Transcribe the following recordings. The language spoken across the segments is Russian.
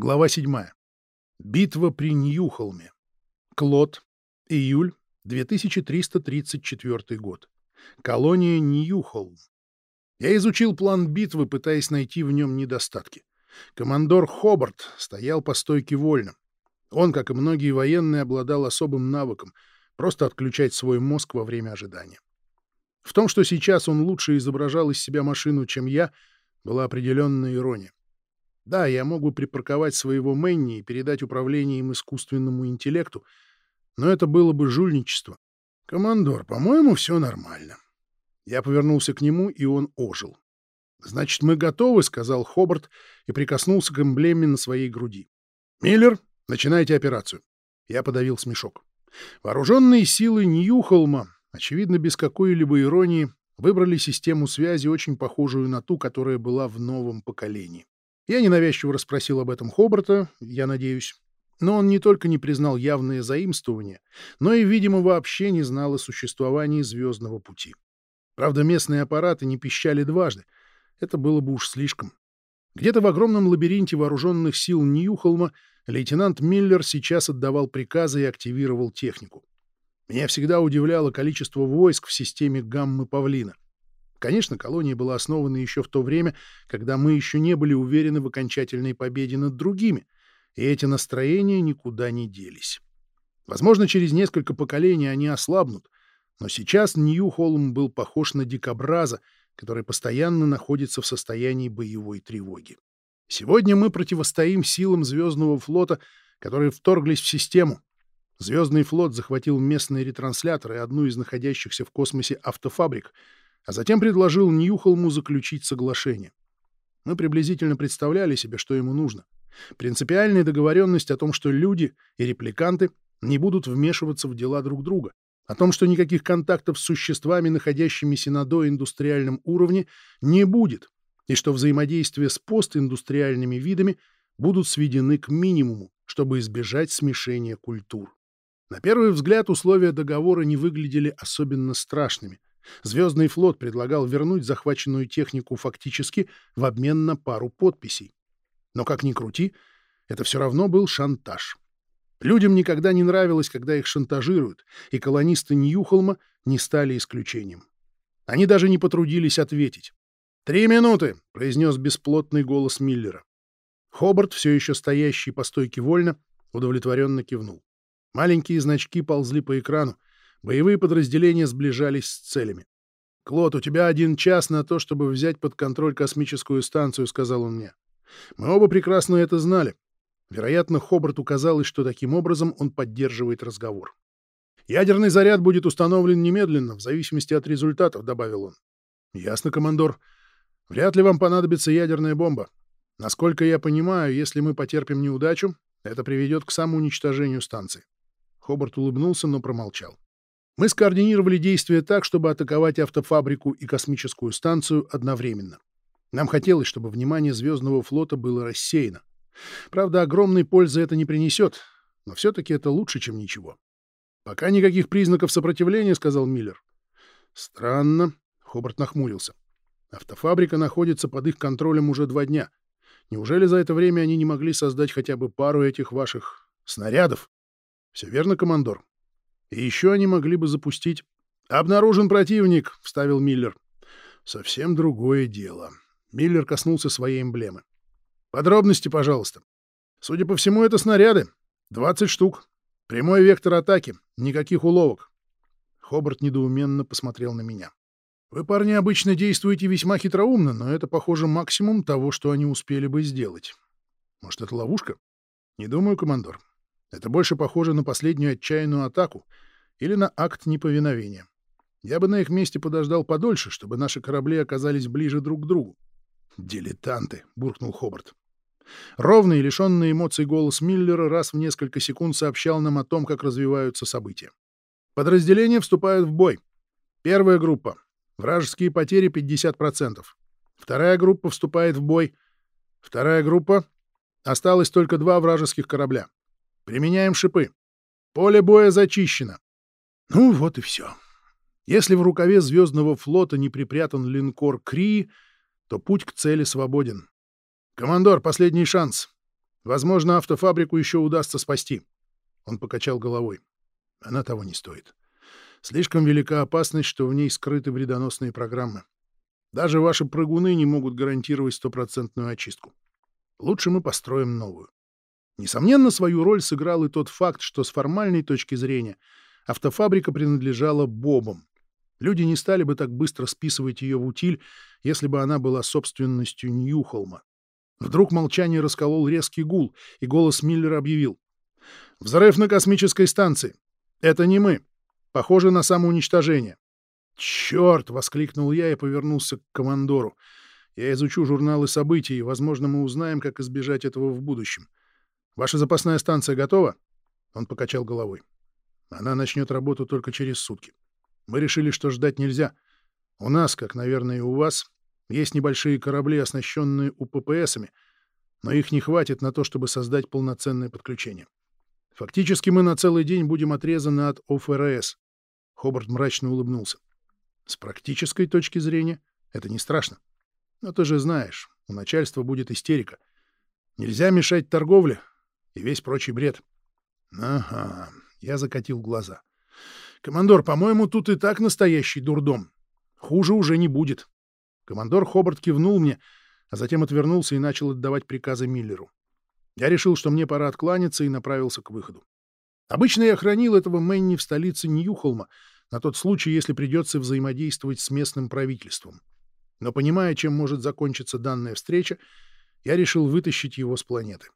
Глава 7. Битва при Ньюхолме. Клод. Июль 2334 год. Колония Ньюхолм. Я изучил план битвы, пытаясь найти в нем недостатки. Командор Хобарт стоял по стойке вольно. Он, как и многие военные, обладал особым навыком — просто отключать свой мозг во время ожидания. В том, что сейчас он лучше изображал из себя машину, чем я, была определенная ирония. Да, я мог бы припарковать своего Мэнни и передать управление им искусственному интеллекту, но это было бы жульничество. «Командор, по-моему, все нормально». Я повернулся к нему, и он ожил. «Значит, мы готовы», — сказал Хобарт и прикоснулся к эмблеме на своей груди. «Миллер, начинайте операцию». Я подавил смешок. Вооруженные силы Ньюхолма, очевидно, без какой-либо иронии, выбрали систему связи, очень похожую на ту, которая была в новом поколении. Я ненавязчиво расспросил об этом Хобарта, я надеюсь. Но он не только не признал явные заимствования, но и, видимо, вообще не знал о существовании звездного пути. Правда, местные аппараты не пищали дважды. Это было бы уж слишком. Где-то в огромном лабиринте вооруженных сил Ньюхолма лейтенант Миллер сейчас отдавал приказы и активировал технику. Меня всегда удивляло количество войск в системе гаммы Павлина. Конечно, колония была основана еще в то время, когда мы еще не были уверены в окончательной победе над другими, и эти настроения никуда не делись. Возможно, через несколько поколений они ослабнут, но сейчас Нью-Холм был похож на дикобраза, который постоянно находится в состоянии боевой тревоги. Сегодня мы противостоим силам Звездного флота, которые вторглись в систему. Звездный флот захватил местные ретрансляторы и одну из находящихся в космосе автофабрик — а затем предложил Ньюхолму заключить соглашение. Мы приблизительно представляли себе, что ему нужно. Принципиальная договоренность о том, что люди и репликанты не будут вмешиваться в дела друг друга, о том, что никаких контактов с существами, находящимися на доиндустриальном уровне, не будет, и что взаимодействие с постиндустриальными видами будут сведены к минимуму, чтобы избежать смешения культур. На первый взгляд условия договора не выглядели особенно страшными. Звездный флот предлагал вернуть захваченную технику фактически в обмен на пару подписей. Но как ни крути, это все равно был шантаж. Людям никогда не нравилось, когда их шантажируют, и колонисты Ньюхолма не стали исключением. Они даже не потрудились ответить. «Три минуты!» — произнес бесплотный голос Миллера. Хобарт, все еще стоящий по стойке вольно, удовлетворенно кивнул. Маленькие значки ползли по экрану, Боевые подразделения сближались с целями. «Клод, у тебя один час на то, чтобы взять под контроль космическую станцию», — сказал он мне. «Мы оба прекрасно это знали. Вероятно, Хобарту казалось, что таким образом он поддерживает разговор. «Ядерный заряд будет установлен немедленно, в зависимости от результатов», — добавил он. «Ясно, командор. Вряд ли вам понадобится ядерная бомба. Насколько я понимаю, если мы потерпим неудачу, это приведет к самоуничтожению станции». Хобарт улыбнулся, но промолчал. Мы скоординировали действия так, чтобы атаковать автофабрику и космическую станцию одновременно. Нам хотелось, чтобы внимание Звездного флота было рассеяно. Правда, огромной пользы это не принесет, но все-таки это лучше, чем ничего. «Пока никаких признаков сопротивления», — сказал Миллер. «Странно», — Хобарт нахмурился. «Автофабрика находится под их контролем уже два дня. Неужели за это время они не могли создать хотя бы пару этих ваших снарядов?» «Все верно, командор. И еще они могли бы запустить... «Обнаружен противник», — вставил Миллер. «Совсем другое дело». Миллер коснулся своей эмблемы. «Подробности, пожалуйста. Судя по всему, это снаряды. 20 штук. Прямой вектор атаки. Никаких уловок». Хобарт недоуменно посмотрел на меня. «Вы, парни, обычно действуете весьма хитроумно, но это, похоже, максимум того, что они успели бы сделать. Может, это ловушка? Не думаю, командор. Это больше похоже на последнюю отчаянную атаку или на акт неповиновения. Я бы на их месте подождал подольше, чтобы наши корабли оказались ближе друг к другу. «Дилетанты!» — буркнул Хобарт. Ровный, лишенный эмоций голос Миллера раз в несколько секунд сообщал нам о том, как развиваются события. Подразделения вступают в бой. Первая группа. Вражеские потери 50%. Вторая группа вступает в бой. Вторая группа. Осталось только два вражеских корабля. Применяем шипы. Поле боя зачищено. Ну вот и все. Если в рукаве Звездного флота не припрятан линкор Кри, то путь к цели свободен. Командор, последний шанс. Возможно, автофабрику еще удастся спасти. Он покачал головой. Она того не стоит. Слишком велика опасность, что в ней скрыты вредоносные программы. Даже ваши прыгуны не могут гарантировать стопроцентную очистку. Лучше мы построим новую. Несомненно, свою роль сыграл и тот факт, что с формальной точки зрения автофабрика принадлежала Бобам. Люди не стали бы так быстро списывать ее в утиль, если бы она была собственностью Ньюхолма. Вдруг молчание расколол резкий гул, и голос Миллера объявил. «Взрыв на космической станции. Это не мы. Похоже на самоуничтожение». «Черт!» — воскликнул я и повернулся к командору. «Я изучу журналы событий, и, возможно, мы узнаем, как избежать этого в будущем. Ваша запасная станция готова?» Он покачал головой. «Она начнет работу только через сутки. Мы решили, что ждать нельзя. У нас, как, наверное, и у вас, есть небольшие корабли, оснащенные УППСами, но их не хватит на то, чтобы создать полноценное подключение. Фактически мы на целый день будем отрезаны от ОФРС. Хобарт мрачно улыбнулся. С практической точки зрения это не страшно. Но ты же знаешь, у начальства будет истерика. Нельзя мешать торговле и весь прочий бред. Ага, я закатил глаза. Командор, по-моему, тут и так настоящий дурдом. Хуже уже не будет. Командор Хобарт кивнул мне, а затем отвернулся и начал отдавать приказы Миллеру. Я решил, что мне пора откланяться, и направился к выходу. Обычно я хранил этого Мэнни в столице Ньюхолма на тот случай, если придется взаимодействовать с местным правительством. Но понимая, чем может закончиться данная встреча, я решил вытащить его с планеты.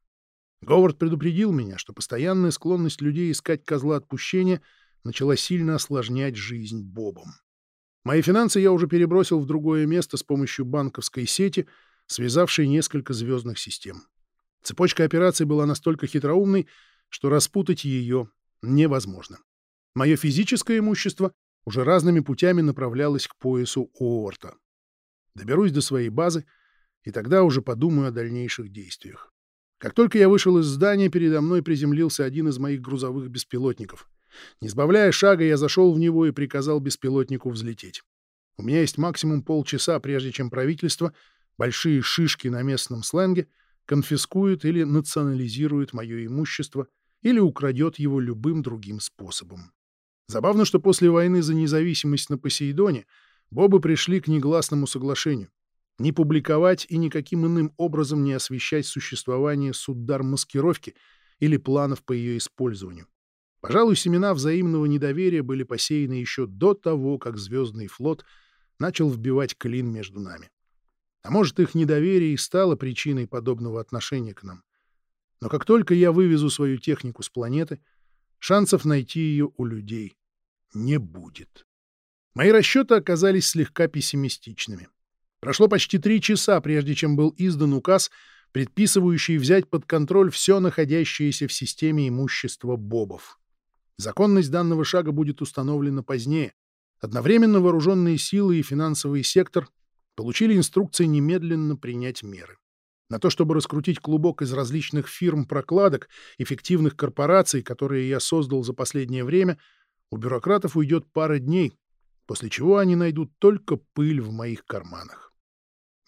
Говард предупредил меня, что постоянная склонность людей искать козла отпущения начала сильно осложнять жизнь Бобом. Мои финансы я уже перебросил в другое место с помощью банковской сети, связавшей несколько звездных систем. Цепочка операций была настолько хитроумной, что распутать ее невозможно. Мое физическое имущество уже разными путями направлялось к поясу Уорта. Доберусь до своей базы, и тогда уже подумаю о дальнейших действиях. Как только я вышел из здания, передо мной приземлился один из моих грузовых беспилотников. Не сбавляя шага, я зашел в него и приказал беспилотнику взлететь. У меня есть максимум полчаса, прежде чем правительство, большие шишки на местном сленге, конфискует или национализирует мое имущество или украдет его любым другим способом. Забавно, что после войны за независимость на Посейдоне Бобы пришли к негласному соглашению не публиковать и никаким иным образом не освещать существование суддар маскировки или планов по ее использованию. Пожалуй, семена взаимного недоверия были посеяны еще до того, как Звездный флот начал вбивать клин между нами. А может, их недоверие и стало причиной подобного отношения к нам. Но как только я вывезу свою технику с планеты, шансов найти ее у людей не будет. Мои расчеты оказались слегка пессимистичными. Прошло почти три часа, прежде чем был издан указ, предписывающий взять под контроль все находящееся в системе имущество бобов. Законность данного шага будет установлена позднее. Одновременно вооруженные силы и финансовый сектор получили инструкции немедленно принять меры. На то, чтобы раскрутить клубок из различных фирм-прокладок, эффективных корпораций, которые я создал за последнее время, у бюрократов уйдет пара дней, после чего они найдут только пыль в моих карманах.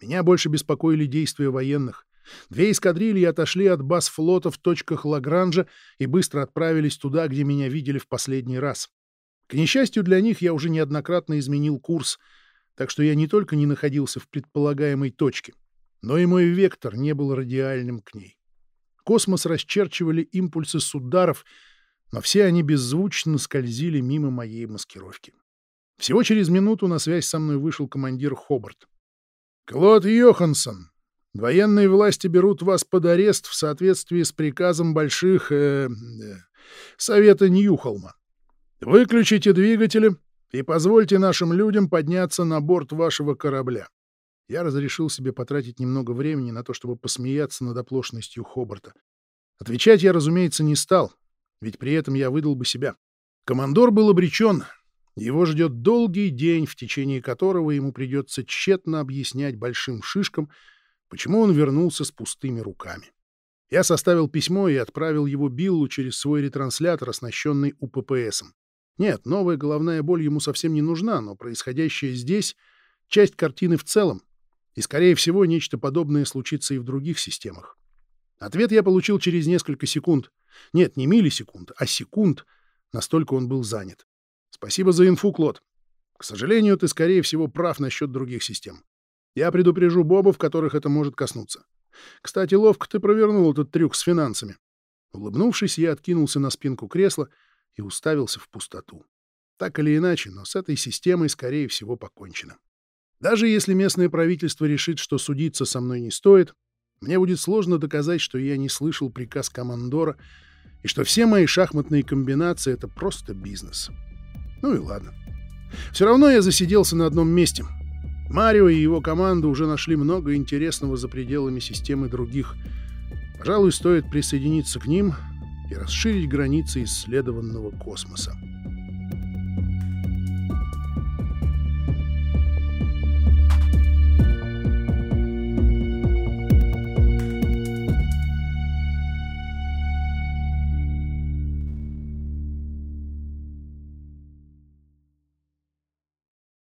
Меня больше беспокоили действия военных. Две эскадрильи отошли от баз флота в точках Лагранжа и быстро отправились туда, где меня видели в последний раз. К несчастью для них, я уже неоднократно изменил курс, так что я не только не находился в предполагаемой точке, но и мой вектор не был радиальным к ней. Космос расчерчивали импульсы с ударов, но все они беззвучно скользили мимо моей маскировки. Всего через минуту на связь со мной вышел командир Хобарт. «Клод Йоханссон, Военные власти берут вас под арест в соответствии с приказом больших... Э, э, Совета Ньюхолма. Выключите двигатели и позвольте нашим людям подняться на борт вашего корабля. Я разрешил себе потратить немного времени на то, чтобы посмеяться над оплошностью Хобарта. Отвечать я, разумеется, не стал, ведь при этом я выдал бы себя. Командор был обречен. Его ждет долгий день, в течение которого ему придется тщетно объяснять большим шишкам, почему он вернулся с пустыми руками. Я составил письмо и отправил его Биллу через свой ретранслятор, оснащенный УППСом. Нет, новая головная боль ему совсем не нужна, но происходящее здесь — часть картины в целом, и, скорее всего, нечто подобное случится и в других системах. Ответ я получил через несколько секунд. Нет, не миллисекунд, а секунд. Настолько он был занят. Спасибо за инфу, Клод. К сожалению, ты, скорее всего, прав насчет других систем. Я предупрежу Боба, в которых это может коснуться. Кстати, ловко ты провернул этот трюк с финансами. Улыбнувшись, я откинулся на спинку кресла и уставился в пустоту. Так или иначе, но с этой системой, скорее всего, покончено. Даже если местное правительство решит, что судиться со мной не стоит, мне будет сложно доказать, что я не слышал приказ командора и что все мои шахматные комбинации — это просто бизнес. Ну и ладно. Все равно я засиделся на одном месте. Марио и его команда уже нашли много интересного за пределами системы других. Пожалуй, стоит присоединиться к ним и расширить границы исследованного космоса.